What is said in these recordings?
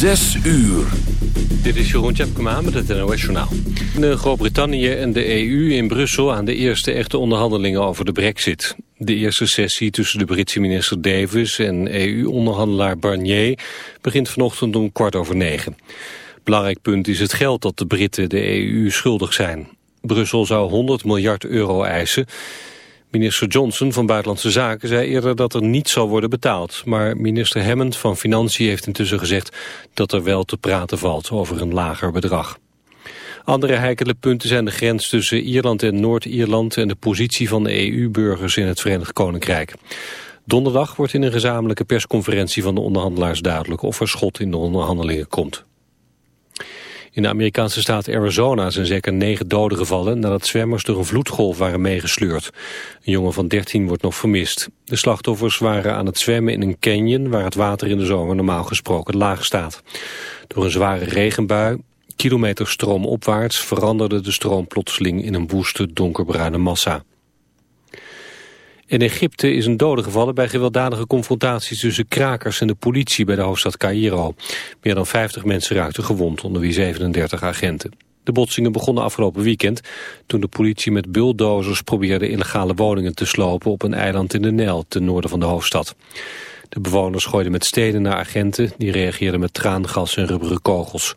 Zes uur. Dit is Jeroen Tjepkema met het NOS Journaal. Groot-Brittannië en de EU in Brussel aan de eerste echte onderhandelingen over de brexit. De eerste sessie tussen de Britse minister Davis en EU-onderhandelaar Barnier begint vanochtend om kwart over negen. Belangrijk punt is het geld dat de Britten de EU schuldig zijn. Brussel zou 100 miljard euro eisen Minister Johnson van Buitenlandse Zaken zei eerder dat er niet zal worden betaald. Maar minister Hammond van Financiën heeft intussen gezegd dat er wel te praten valt over een lager bedrag. Andere heikele punten zijn de grens tussen Ierland en Noord-Ierland en de positie van de EU-burgers in het Verenigd Koninkrijk. Donderdag wordt in een gezamenlijke persconferentie van de onderhandelaars duidelijk of er schot in de onderhandelingen komt. In de Amerikaanse staat Arizona zijn zeker negen doden gevallen nadat zwemmers door een vloedgolf waren meegesleurd. Een jongen van 13 wordt nog vermist. De slachtoffers waren aan het zwemmen in een canyon waar het water in de zomer normaal gesproken laag staat. Door een zware regenbui, kilometer stroomopwaarts, veranderde de stroom plotseling in een woeste donkerbruine massa. In Egypte is een dode gevallen bij gewelddadige confrontaties tussen krakers en de politie bij de hoofdstad Cairo. Meer dan 50 mensen raakten gewond, onder wie 37 agenten. De botsingen begonnen afgelopen weekend toen de politie met bulldozers probeerde illegale woningen te slopen op een eiland in de Nijl ten noorden van de hoofdstad. De bewoners gooiden met stenen naar agenten, die reageerden met traangas en rubberen kogels.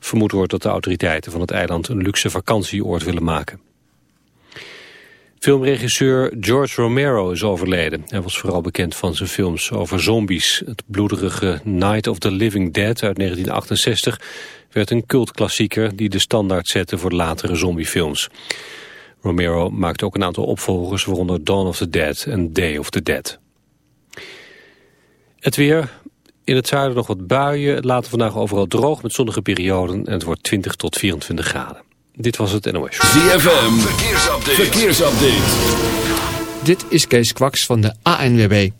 Vermoed wordt dat de autoriteiten van het eiland een luxe vakantieoord willen maken. Filmregisseur George Romero is overleden. Hij was vooral bekend van zijn films over zombies. Het bloederige Night of the Living Dead uit 1968 werd een cultklassieker die de standaard zette voor latere zombiefilms. Romero maakte ook een aantal opvolgers, waaronder Dawn of the Dead en Day of the Dead. Het weer, in het zuiden nog wat buien, het later vandaag overal droog met zonnige perioden en het wordt 20 tot 24 graden. Dit was het NOS. ZFM, verkeersupdate. verkeersupdate. Dit is Kees Kwaks van de ANWB.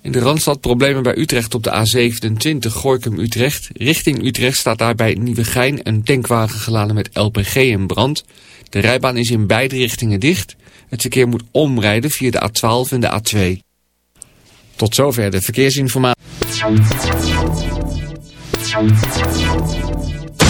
In de Randstad problemen bij Utrecht op de A27 Gorkum-Utrecht. Richting Utrecht staat daar bij Nieuwegein een tankwagen geladen met LPG in brand. De rijbaan is in beide richtingen dicht. Het verkeer moet omrijden via de A12 en de A2. Tot zover de verkeersinformatie.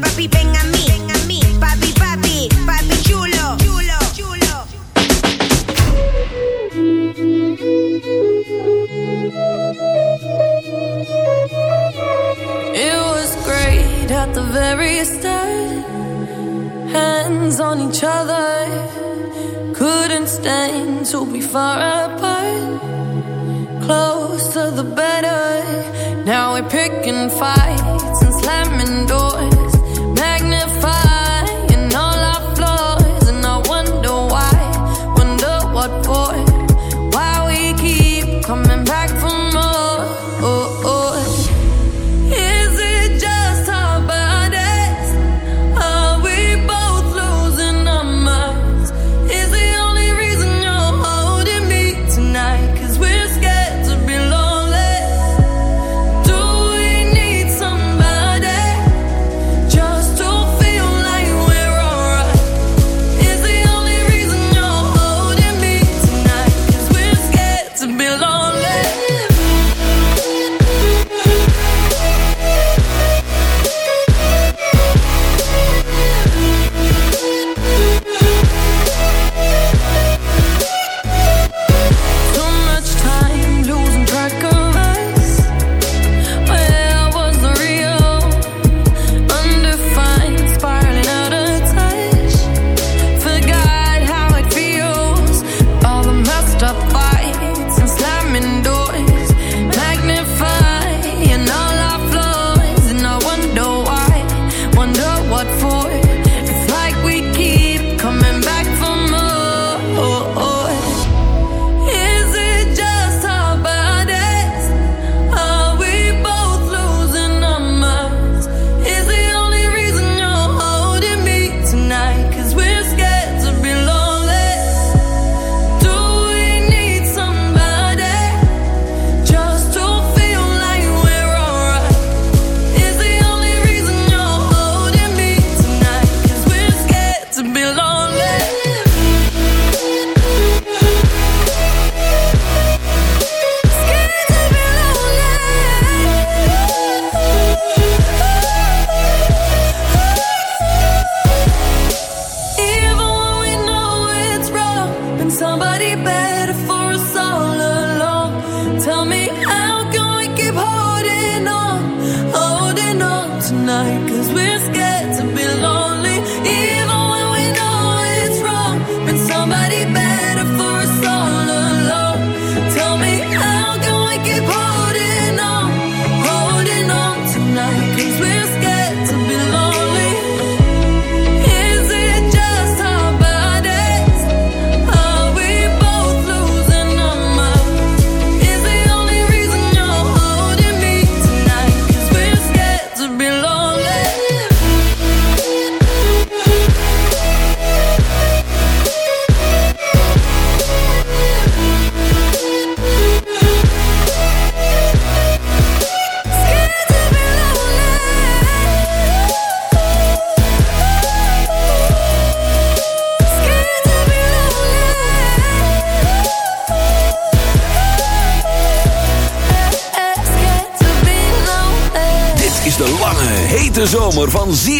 papi, ven a mí. Ven a mí. Papi, papi, papi chulo. Chulo, chulo. It was great at the very start. Hands on each other. Couldn't stand to be far apart. Closer the better. Now we're picking fights and slamming doors.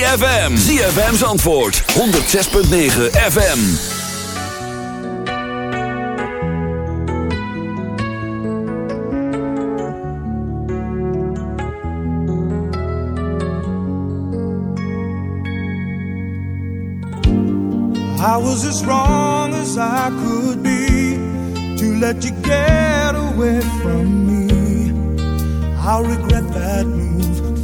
ZFM. ZFM's antwoord. 106.9 FM. I was as wrong as I could be to let you get away from me. I'll regret that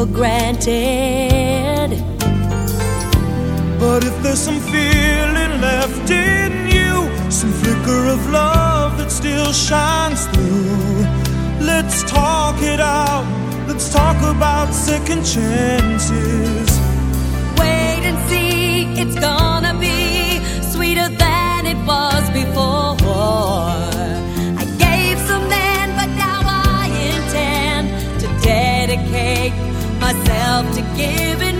For granted. But if there's some feeling left in you, some flicker of love that still shines through, let's talk it out. Let's talk about second chances. Wait and see it's gonna be sweeter than it was before. Myself to give more.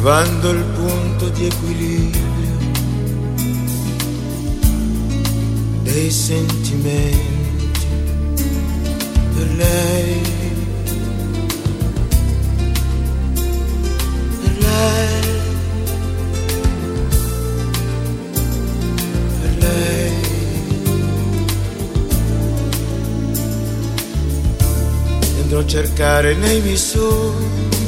trovando il punto di equilibrio dei sentimenti per lei, per andrò a cercare nei miei sogni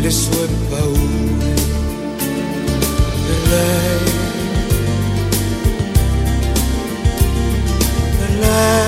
le sue paure per lei, lei,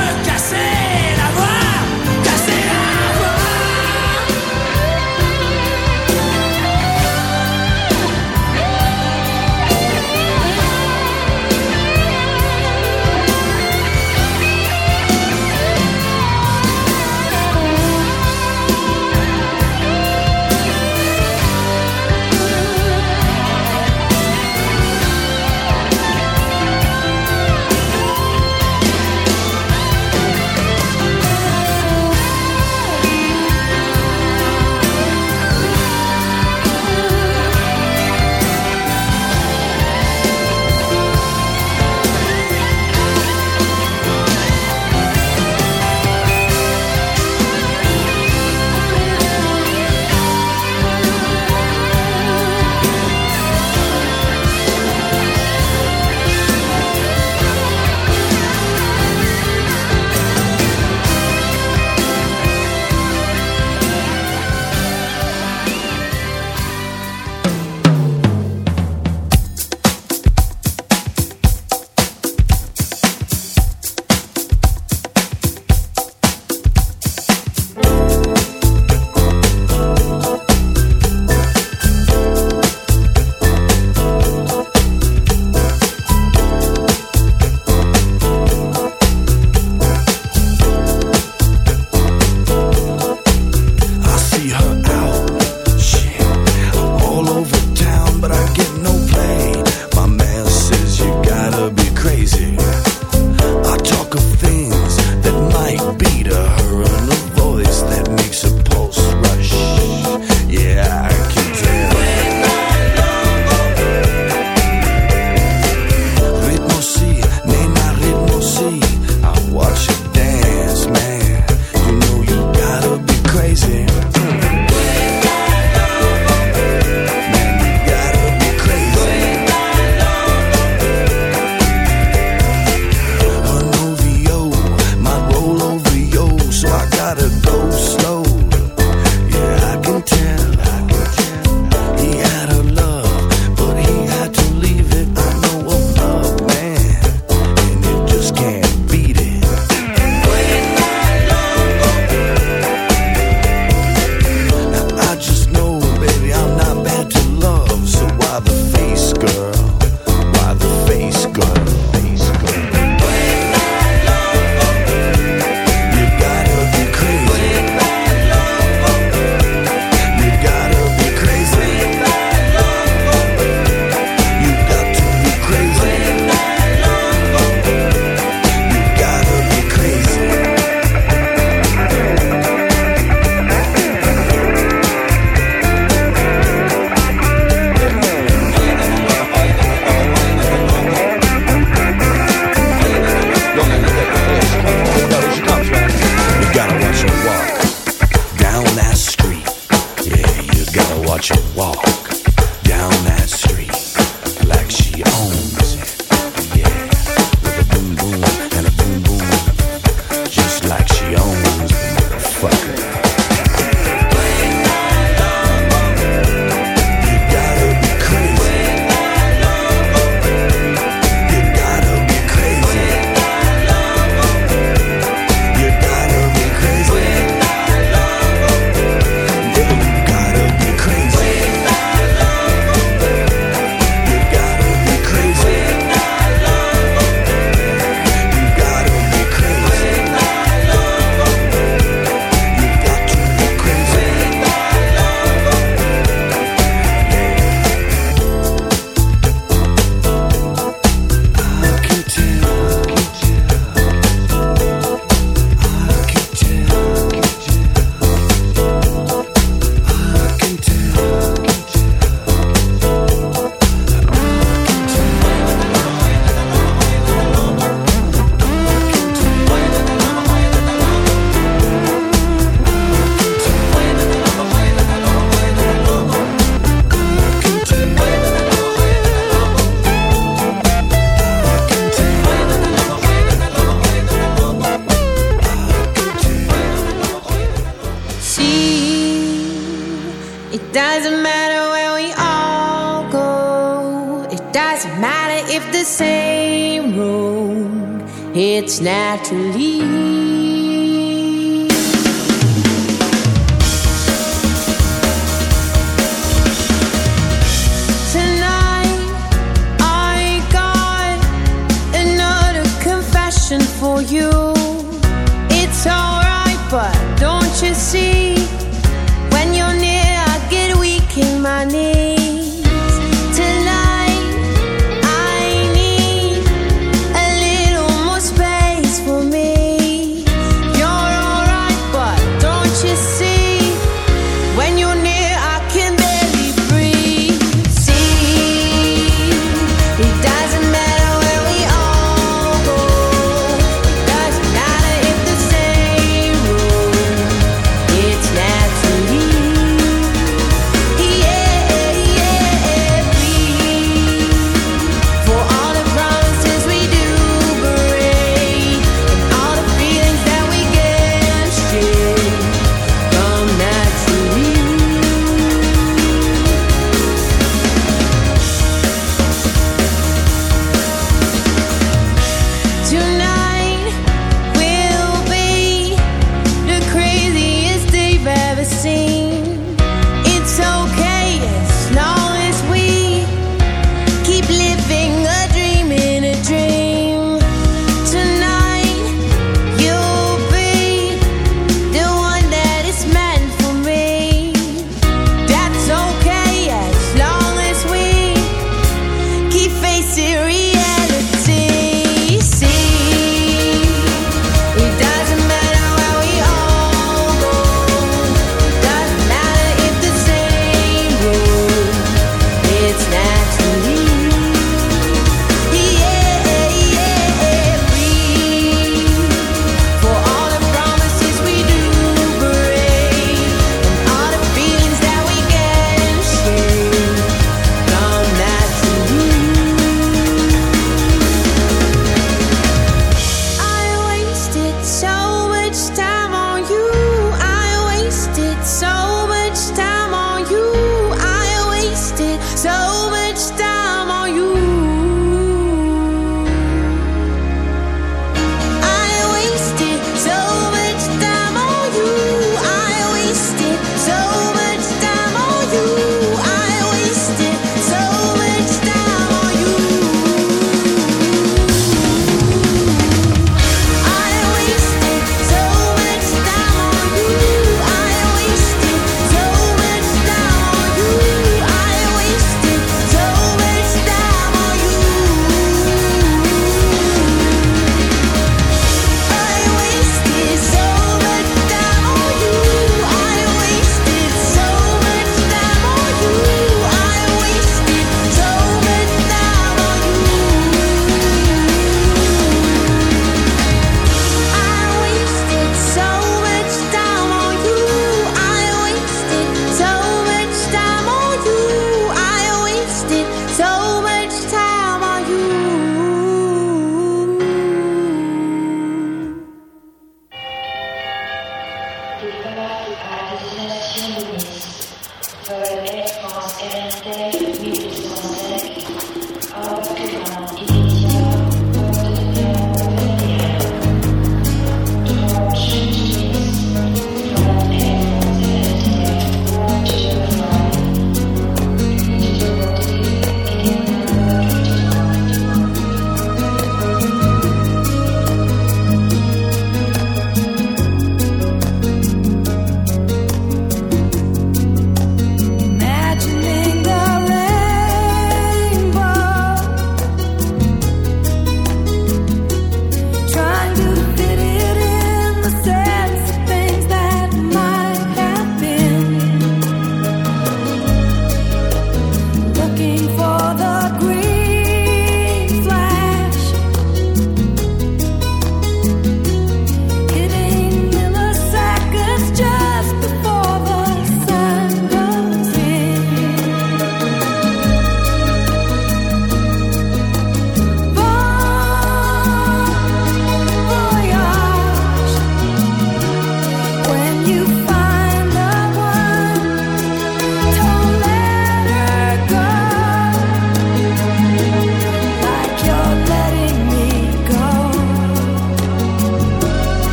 watch it walk. For you.